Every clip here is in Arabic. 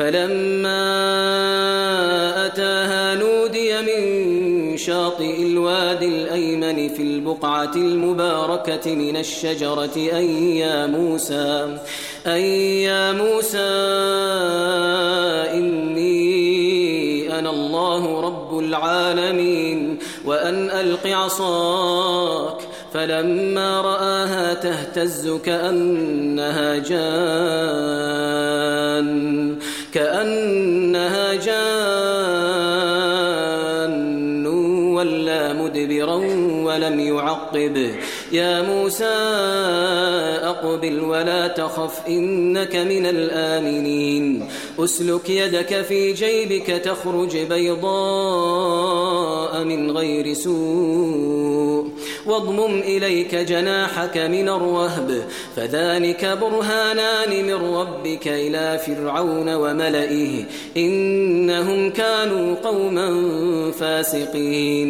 فلما أتاها نودي من شاطئ الوادي الأيمن في البقعة المباركة من الشجرة أي يا موسى أي يا موسى إني أنا الله رب العالمين وأن ألق عصاك. فلما رآها تهتز كأنها جان. كأنها جان تولى مدبرا ولم يعقب. يا موسى أقبل ولا تخف إنك من الآمنين. أسلك يدك في جيبك تخرج بيضاء من غير سوء. واضمم إليك جناحك من الرهب فذلك برهانان من ربك إلى فرعون وملئه. إنهم كانوا قوما فاسقين.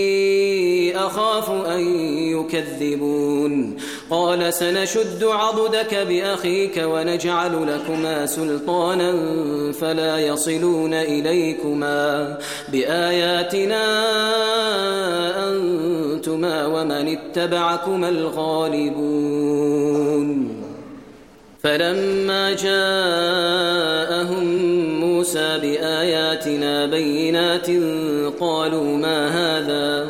أخاف أن يكذبون. قال سنشد عضدك بأخيك ونجعل لكما سلطانا فلا يصلون إليكما بآياتنا أنتما ومن اتبعكما الغالبون. فلما جاءهم موسى بآياتنا بينات قالوا ما هذا؟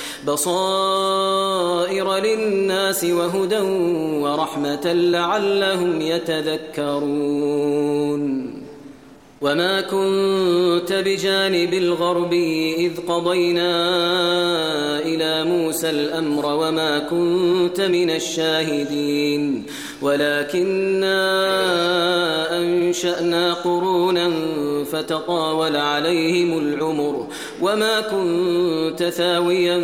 بصائر للناس وهدى ورحمة لعلهم يتذكرون. وما كنت بجانب الغرب إذ قضينا إلى موسى الأمر وما كنت من الشاهدين. ولكننا أنشأنا قرونا فتطاول عليهم العمر. وما كنت ثاويا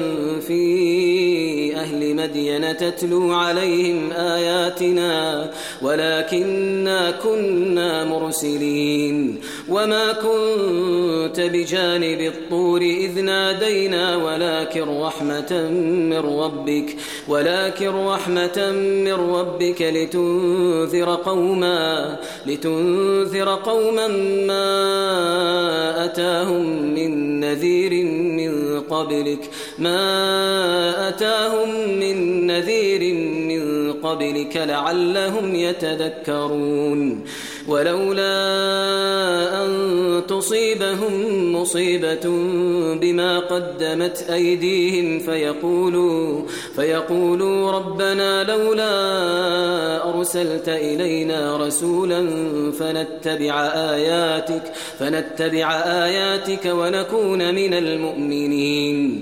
في أهل مدين تتلو عليهم آياتنا ولكننا كنا مرسلين وما كنت بجانب الطور إذ نادينا ولكن رحمة من ربك ولكن رحمة من ربك لتنذر قوما لتنذر قوما ما أتاهم من نذير من قبلك ما آتاهم من نذير من قبلك لعلهم يتذكرون ولولا أن تصيبهم مصيبة بما قدمت أيديهم فيقولوا, فيقولوا ربنا لولا أرسلت إلينا رسولا فنتبع آياتك, فنتبع آياتك ونكون من المؤمنين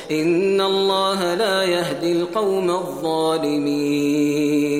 ان الله لا يهدي القوم الظالمين